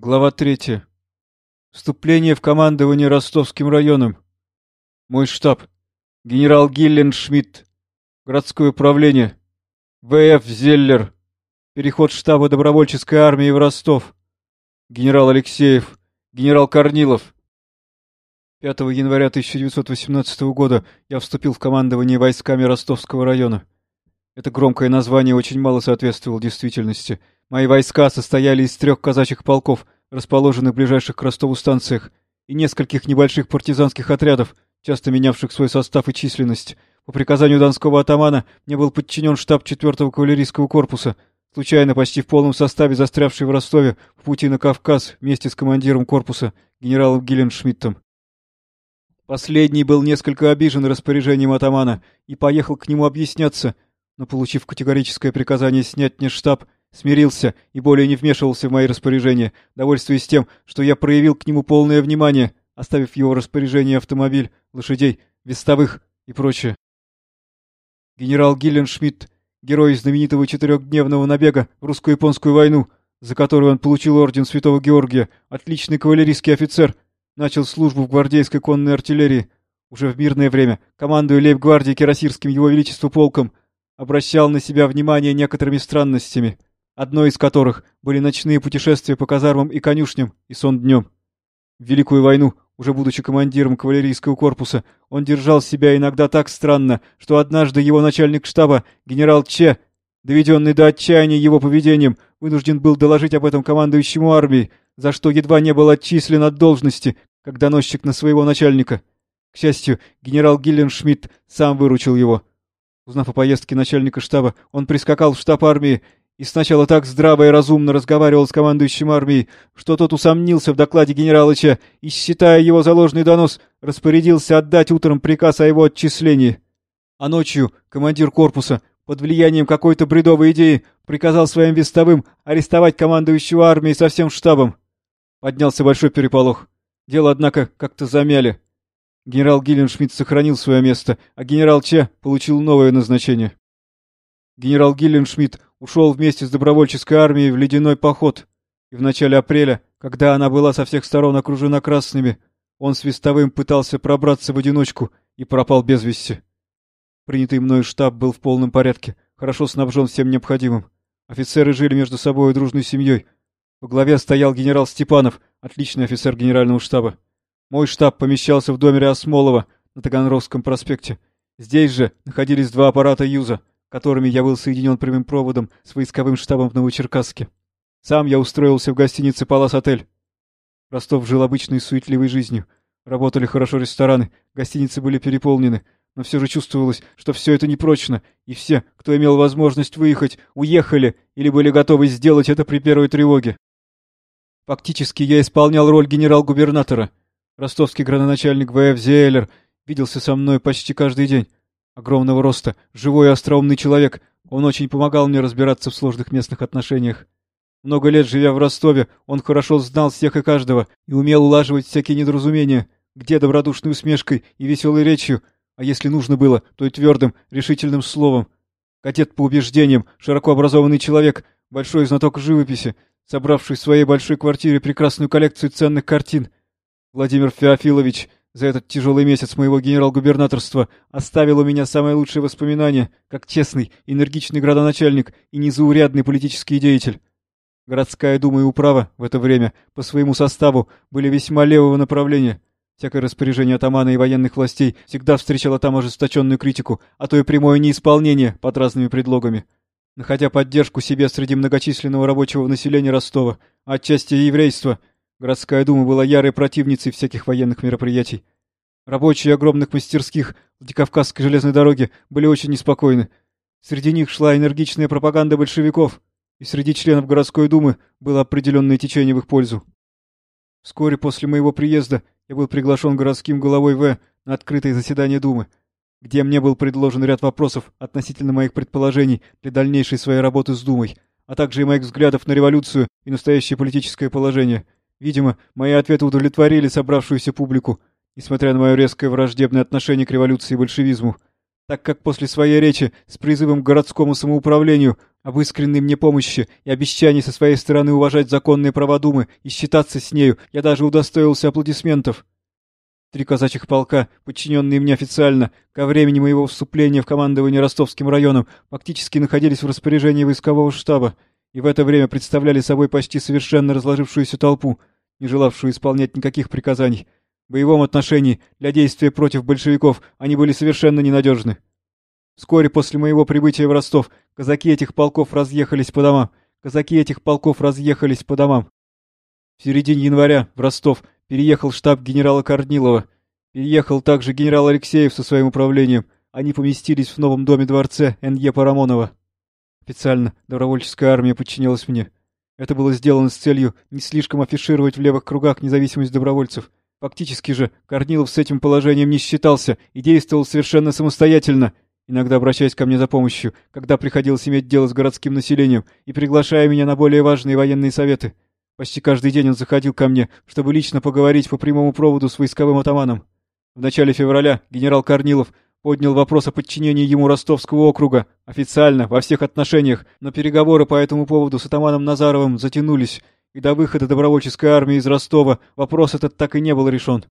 Глава третья. Вступление в командование Ростовским районом. Мой штаб. Генерал Гиллен Шмидт. Городское управление. В.Ф. Зеллер. Переход штаба добровольческой армии в Ростов. Генерал Алексеев. Генерал Корнилов. 5 января 1918 года я вступил в командование войсками Ростовского района. Это громкое название очень мало соответствовало действительности — Мои войска состояли из трех казачьих полков, расположенных в ближайших к Ростову станциях, и нескольких небольших партизанских отрядов, часто менявших свой состав и численность. По приказанию донского атамана мне был подчинен штаб 4-го кавалерийского корпуса, случайно почти в полном составе застрявший в Ростове в пути на Кавказ вместе с командиром корпуса, генералом Гилленшмидтом. Последний был несколько обижен распоряжением атамана и поехал к нему объясняться, но, получив категорическое приказание снять мне штаб, Смирился и более не вмешивался в мои распоряжения, довольствуясь тем, что я проявил к нему полное внимание, оставив его распоряжение автомобиль, лошадей, вестовых и прочее. Генерал Гилленшмидт, герой знаменитого четырехдневного набега в русско-японскую войну, за которую он получил орден Святого Георгия, отличный кавалерийский офицер, начал службу в гвардейской конной артиллерии. Уже в мирное время, командуя лейб-гвардией Кирасирским его величеству полком, обращал на себя внимание некоторыми странностями — одной из которых были ночные путешествия по казармам и конюшням и сон днем. В Великую войну, уже будучи командиром кавалерийского корпуса, он держал себя иногда так странно, что однажды его начальник штаба, генерал Че, доведенный до отчаяния его поведением, вынужден был доложить об этом командующему армией, за что едва не был отчислен от должности, как доносчик на своего начальника. К счастью, генерал Гилленшмидт сам выручил его. Узнав о поездке начальника штаба, он прискакал в штаб армии и сначала так здраво и разумно разговаривал с командующим армией, что тот усомнился в докладе генералыча и, считая его заложный донос, распорядился отдать утром приказ о его отчислении. А ночью командир корпуса, под влиянием какой-то бредовой идеи, приказал своим вестовым арестовать командующего армией со всем штабом. Поднялся большой переполох. Дело, однако, как-то замяли. Генерал Гилленшмидт сохранил свое место, а генерал Че получил новое назначение. Генерал Гилленшмидт ушел вместе с добровольческой армией в ледяной поход, и в начале апреля, когда она была со всех сторон окружена красными, он свистовым пытался пробраться в одиночку и пропал без вести. Принятый мною штаб был в полном порядке, хорошо снабжен всем необходимым. Офицеры жили между собой дружной семьей. Во главе стоял генерал Степанов, отличный офицер генерального штаба. Мой штаб помещался в доме Осмолова на Таганровском проспекте. Здесь же находились два аппарата Юза — которыми я был соединен прямым проводом с войсковым штабом в Новочеркасске. Сам я устроился в гостинице «Палас-отель». Ростов жил обычной суетливой жизнью. Работали хорошо рестораны, гостиницы были переполнены, но все же чувствовалось, что все это непрочно, и все, кто имел возможность выехать, уехали или были готовы сделать это при первой тревоге. Фактически я исполнял роль генерал-губернатора. Ростовский градоначальник В.Ф. Зейлер виделся со мной почти каждый день огромного роста, живой и остроумный человек. Он очень помогал мне разбираться в сложных местных отношениях. Много лет живя в Ростове, он хорошо знал всех и каждого и умел улаживать всякие недоразумения, где добродушной усмешкой и веселой речью, а если нужно было, то и твердым, решительным словом. Кадет по убеждениям, широко образованный человек, большой знаток живописи, собравший в своей большой квартире прекрасную коллекцию ценных картин. Владимир Феофилович за этот тяжелый месяц моего генерал-губернаторства оставил у меня самые лучшие воспоминания, как честный, энергичный градоначальник и незаурядный политический деятель. Городская дума и управа в это время по своему составу были весьма левого направления. Всякое распоряжение атамана и военных властей всегда встречало там ожесточенную критику, а то и прямое неисполнение под разными предлогами. Находя поддержку себе среди многочисленного рабочего населения Ростова, а отчасти еврейства, Городская дума была ярой противницей всяких военных мероприятий. Рабочие огромных мастерских Владикавказской железной дороги были очень неспокойны. Среди них шла энергичная пропаганда большевиков, и среди членов городской думы было определенное течение в их пользу. Вскоре после моего приезда я был приглашен городским головой В на открытое заседание думы, где мне был предложен ряд вопросов относительно моих предположений для дальнейшей своей работы с думой, а также и моих взглядов на революцию и настоящее политическое положение — Видимо, мои ответы удовлетворили собравшуюся публику, несмотря на мое резкое враждебное отношение к революции и большевизму. так как после своей речи с призывом к городскому самоуправлению об искренней мне помощи и обещании со своей стороны уважать законные права Думы и считаться с нею, я даже удостоился аплодисментов. Три казачьих полка, подчиненные мне официально, ко времени моего вступления в командование Ростовским районом, фактически находились в распоряжении войскового штаба и в это время представляли собой почти совершенно разложившуюся толпу, не желавшую исполнять никаких приказаний. В боевом отношении для действия против большевиков они были совершенно ненадежны. Вскоре после моего прибытия в Ростов казаки этих полков разъехались по домам. Казаки этих полков разъехались по домам. В середине января в Ростов переехал штаб генерала Корнилова. Переехал также генерал Алексеев со своим управлением. Они поместились в новом доме-дворце Н.Е. Парамонова. Официально добровольческая армия подчинялась мне. Это было сделано с целью не слишком афишировать в левых кругах независимость добровольцев. Фактически же Корнилов с этим положением не считался и действовал совершенно самостоятельно, иногда обращаясь ко мне за помощью, когда приходилось иметь дело с городским населением и приглашая меня на более важные военные советы. Почти каждый день он заходил ко мне, чтобы лично поговорить по прямому проводу с войсковым атаманом. В начале февраля генерал Корнилов поднял вопрос о подчинении ему Ростовского округа, официально, во всех отношениях, но переговоры по этому поводу с атаманом Назаровым затянулись, и до выхода добровольческой армии из Ростова вопрос этот так и не был решен.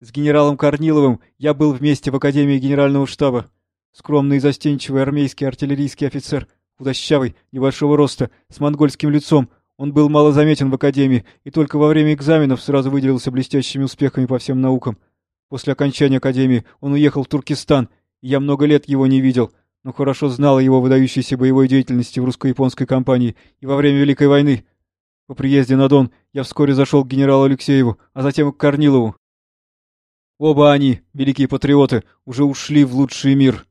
С генералом Корниловым я был вместе в Академии Генерального штаба. Скромный и застенчивый армейский артиллерийский офицер, худощавый, небольшого роста, с монгольским лицом, он был мало заметен в Академии и только во время экзаменов сразу выделился блестящими успехами по всем наукам. После окончания Академии он уехал в Туркестан, и я много лет его не видел, но хорошо знал о его выдающейся боевой деятельности в русско-японской кампании и во время Великой войны. По приезде на Дон я вскоре зашел к генералу Алексееву, а затем к Корнилову. Оба они, великие патриоты, уже ушли в лучший мир.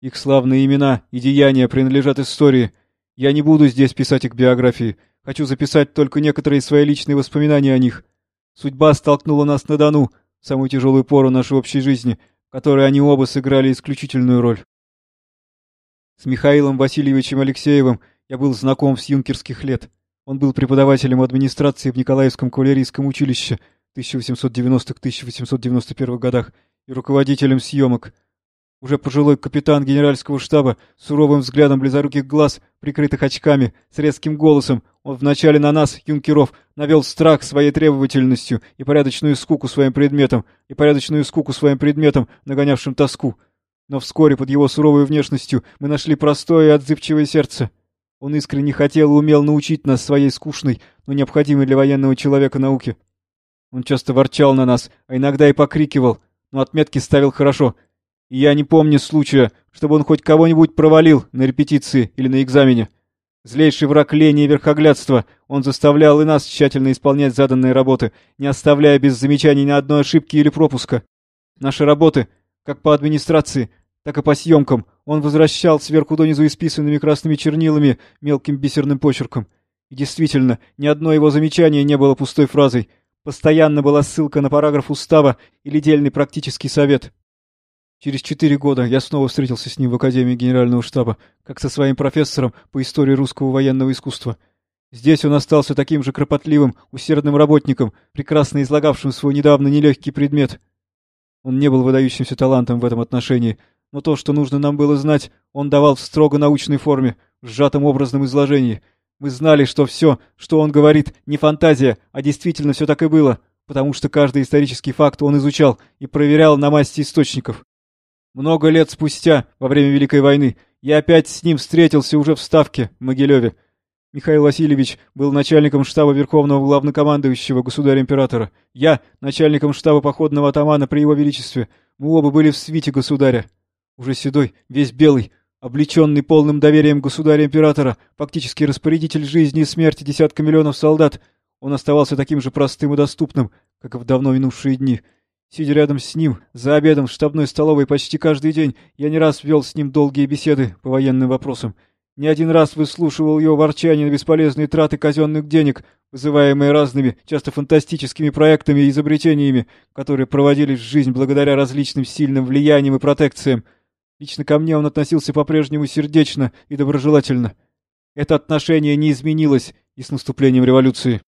Их славные имена и деяния принадлежат истории. Я не буду здесь писать их биографии. Хочу записать только некоторые свои личные воспоминания о них. Судьба столкнула нас на Дону, самую тяжелую пору нашей общей жизни, в которой они оба сыграли исключительную роль. С Михаилом Васильевичем Алексеевым я был знаком с юнкерских лет. Он был преподавателем администрации в Николаевском кавалерийском училище 1890-1891 годах и руководителем съемок. Уже пожилой капитан генеральского штаба, с суровым взглядом близоруких глаз, прикрытых очками, с резким голосом, он вначале на нас, юнкеров, навел страх своей требовательностью и порядочную скуку своим предметом, и порядочную скуку своим предметом, нагонявшим тоску. Но вскоре под его суровой внешностью мы нашли простое и отзывчивое сердце. Он искренне хотел и умел научить нас своей скучной, но необходимой для военного человека науке. Он часто ворчал на нас, а иногда и покрикивал, но отметки ставил хорошо. И я не помню случая, чтобы он хоть кого-нибудь провалил на репетиции или на экзамене. Злейший враг лени и верхоглядства, он заставлял и нас тщательно исполнять заданные работы, не оставляя без замечаний ни одной ошибки или пропуска. Наши работы, как по администрации, так и по съемкам, он возвращал сверху донизу исписанными красными чернилами мелким бисерным почерком. И действительно, ни одно его замечание не было пустой фразой. Постоянно была ссылка на параграф устава или дельный практический совет. Через четыре года я снова встретился с ним в Академии Генерального штаба, как со своим профессором по истории русского военного искусства. Здесь он остался таким же кропотливым, усердным работником, прекрасно излагавшим свой недавно нелегкий предмет. Он не был выдающимся талантом в этом отношении, но то, что нужно нам было знать, он давал в строго научной форме, в сжатом образном изложении. Мы знали, что все, что он говорит, не фантазия, а действительно все так и было, потому что каждый исторический факт он изучал и проверял на массе источников. Много лет спустя, во время Великой войны, я опять с ним встретился уже в Ставке, в Могилеве. Михаил Васильевич был начальником штаба Верховного Главнокомандующего Государя-Императора. Я — начальником штаба Походного атамана при его величестве. Мы оба были в свите государя. Уже седой, весь белый, облеченный полным доверием государя-императора, фактически распорядитель жизни и смерти десятка миллионов солдат, он оставался таким же простым и доступным, как и в давно минувшие дни — Сидя рядом с ним, за обедом в штабной столовой почти каждый день, я не раз вел с ним долгие беседы по военным вопросам. Не один раз выслушивал его ворчание на бесполезные траты казенных денег, вызываемые разными, часто фантастическими проектами и изобретениями, которые проводились в жизнь благодаря различным сильным влияниям и протекциям. Лично ко мне он относился по-прежнему сердечно и доброжелательно. Это отношение не изменилось и с наступлением революции.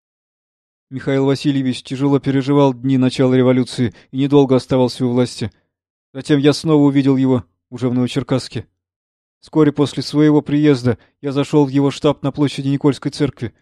Михаил Васильевич тяжело переживал дни начала революции и недолго оставался у власти. Затем я снова увидел его, уже в Новочеркасске. Вскоре после своего приезда я зашел в его штаб на площади Никольской церкви.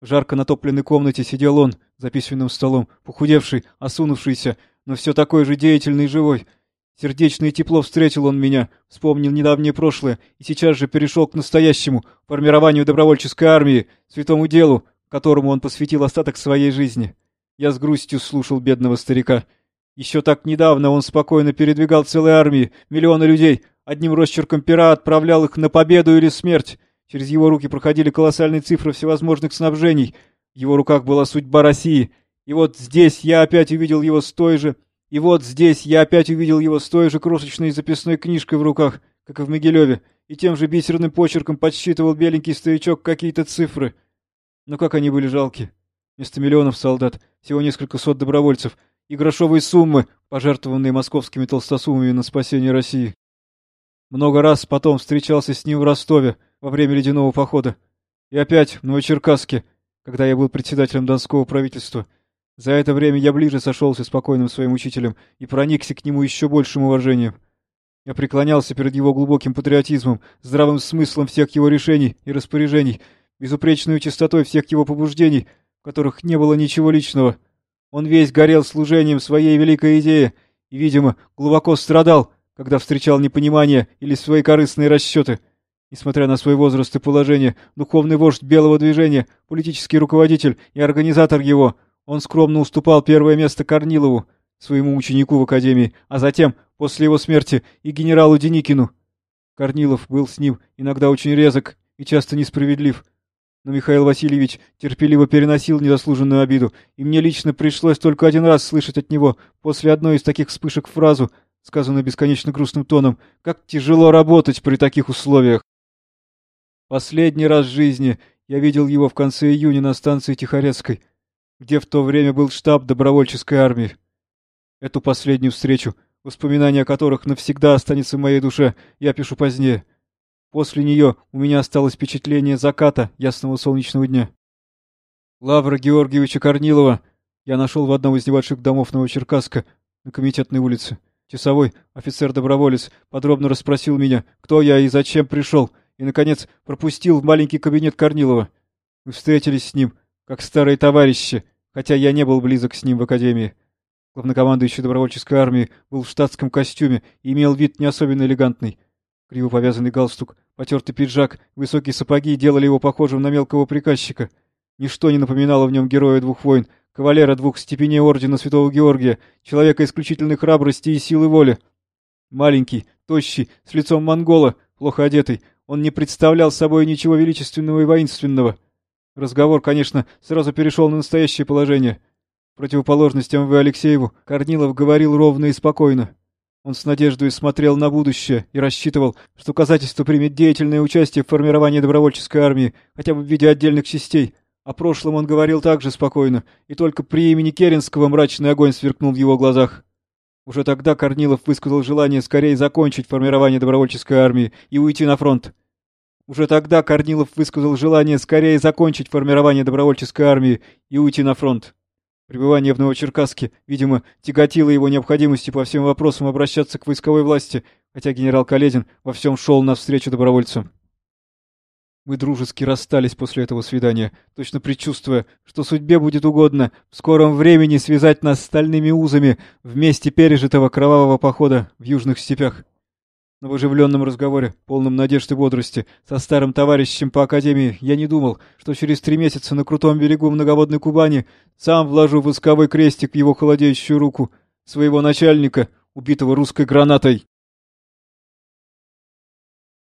В жарко натопленной комнате сидел он за письменным столом, похудевший, осунувшийся, но все такой же деятельный и живой. Сердечно и тепло встретил он меня, вспомнил недавнее прошлое и сейчас же перешел к настоящему, формированию добровольческой армии, святому делу, которому он посвятил остаток своей жизни. Я с грустью слушал бедного старика. Еще так недавно он спокойно передвигал целые армии, миллионы людей, одним росчерком пера отправлял их на победу или смерть. Через его руки проходили колоссальные цифры всевозможных снабжений. В его руках была судьба России. И вот здесь я опять увидел его с той же... И вот здесь я опять увидел его с той же крошечной записной книжкой в руках, как и в Могилеве, и тем же бисерным почерком подсчитывал беленький старичок какие-то цифры. Но как они были жалки. Вместо миллионов солдат всего несколько сот добровольцев и грошовые суммы, пожертвованные московскими толстосумами на спасение России. Много раз потом встречался с ним в Ростове во время ледяного похода. И опять в Новочеркасске, когда я был председателем Донского правительства. За это время я ближе сошелся с покойным своим учителем и проникся к нему еще большим уважением. Я преклонялся перед его глубоким патриотизмом, здравым смыслом всех его решений и распоряжений, безупречной чистотой всех его побуждений — в которых не было ничего личного. Он весь горел служением своей великой идеи и, видимо, глубоко страдал, когда встречал непонимание или свои корыстные расчеты. Несмотря на свой возраст и положение, духовный вождь белого движения, политический руководитель и организатор его, он скромно уступал первое место Корнилову, своему ученику в академии, а затем, после его смерти, и генералу Деникину. Корнилов был с ним иногда очень резок и часто несправедлив, но Михаил Васильевич терпеливо переносил незаслуженную обиду, и мне лично пришлось только один раз слышать от него после одной из таких вспышек фразу, сказанную бесконечно грустным тоном, «Как тяжело работать при таких условиях!» Последний раз в жизни я видел его в конце июня на станции Тихорецкой, где в то время был штаб добровольческой армии. Эту последнюю встречу, воспоминания о которых навсегда останется в моей душе, я пишу позднее. После нее у меня осталось впечатление заката ясного солнечного дня. Лавра Георгиевича Корнилова я нашел в одном из небольших домов Новочеркасска на Комитетной улице. Часовой, офицер-доброволец, подробно расспросил меня, кто я и зачем пришел, и, наконец, пропустил в маленький кабинет Корнилова. Мы встретились с ним, как старые товарищи, хотя я не был близок с ним в академии. Главнокомандующий добровольческой армии был в штатском костюме и имел вид не особенно элегантный. Криво повязанный галстук, потертый пиджак, высокие сапоги делали его похожим на мелкого приказчика. Ничто не напоминало в нем героя двух войн, кавалера двух степеней ордена Святого Георгия, человека исключительной храбрости и силы воли. Маленький, тощий, с лицом монгола, плохо одетый, он не представлял собой ничего величественного и воинственного. Разговор, конечно, сразу перешел на настоящее положение. В противоположность МВ Алексееву, Корнилов говорил ровно и спокойно. Он с надеждой смотрел на будущее и рассчитывал, что казательство примет деятельное участие в формировании добровольческой армии, хотя бы в виде отдельных частей. О прошлом он говорил также спокойно, и только при имени Керенского мрачный огонь сверкнул в его глазах. Уже тогда Корнилов высказал желание скорее закончить формирование добровольческой армии и уйти на фронт. Уже тогда Корнилов высказал желание скорее закончить формирование добровольческой армии и уйти на фронт. Пребывание в Новочеркасске, видимо, тяготило его необходимости по всем вопросам обращаться к войсковой власти, хотя генерал Каледин во всем шел навстречу добровольцам. Мы дружески расстались после этого свидания, точно предчувствуя, что судьбе будет угодно в скором времени связать нас стальными узами вместе пережитого кровавого похода в южных степях. Но в оживленном разговоре, полном надежд и бодрости, со старым товарищем по академии, я не думал, что через три месяца на крутом берегу многоводной Кубани сам вложу восковой крестик в его холодеющую руку своего начальника, убитого русской гранатой.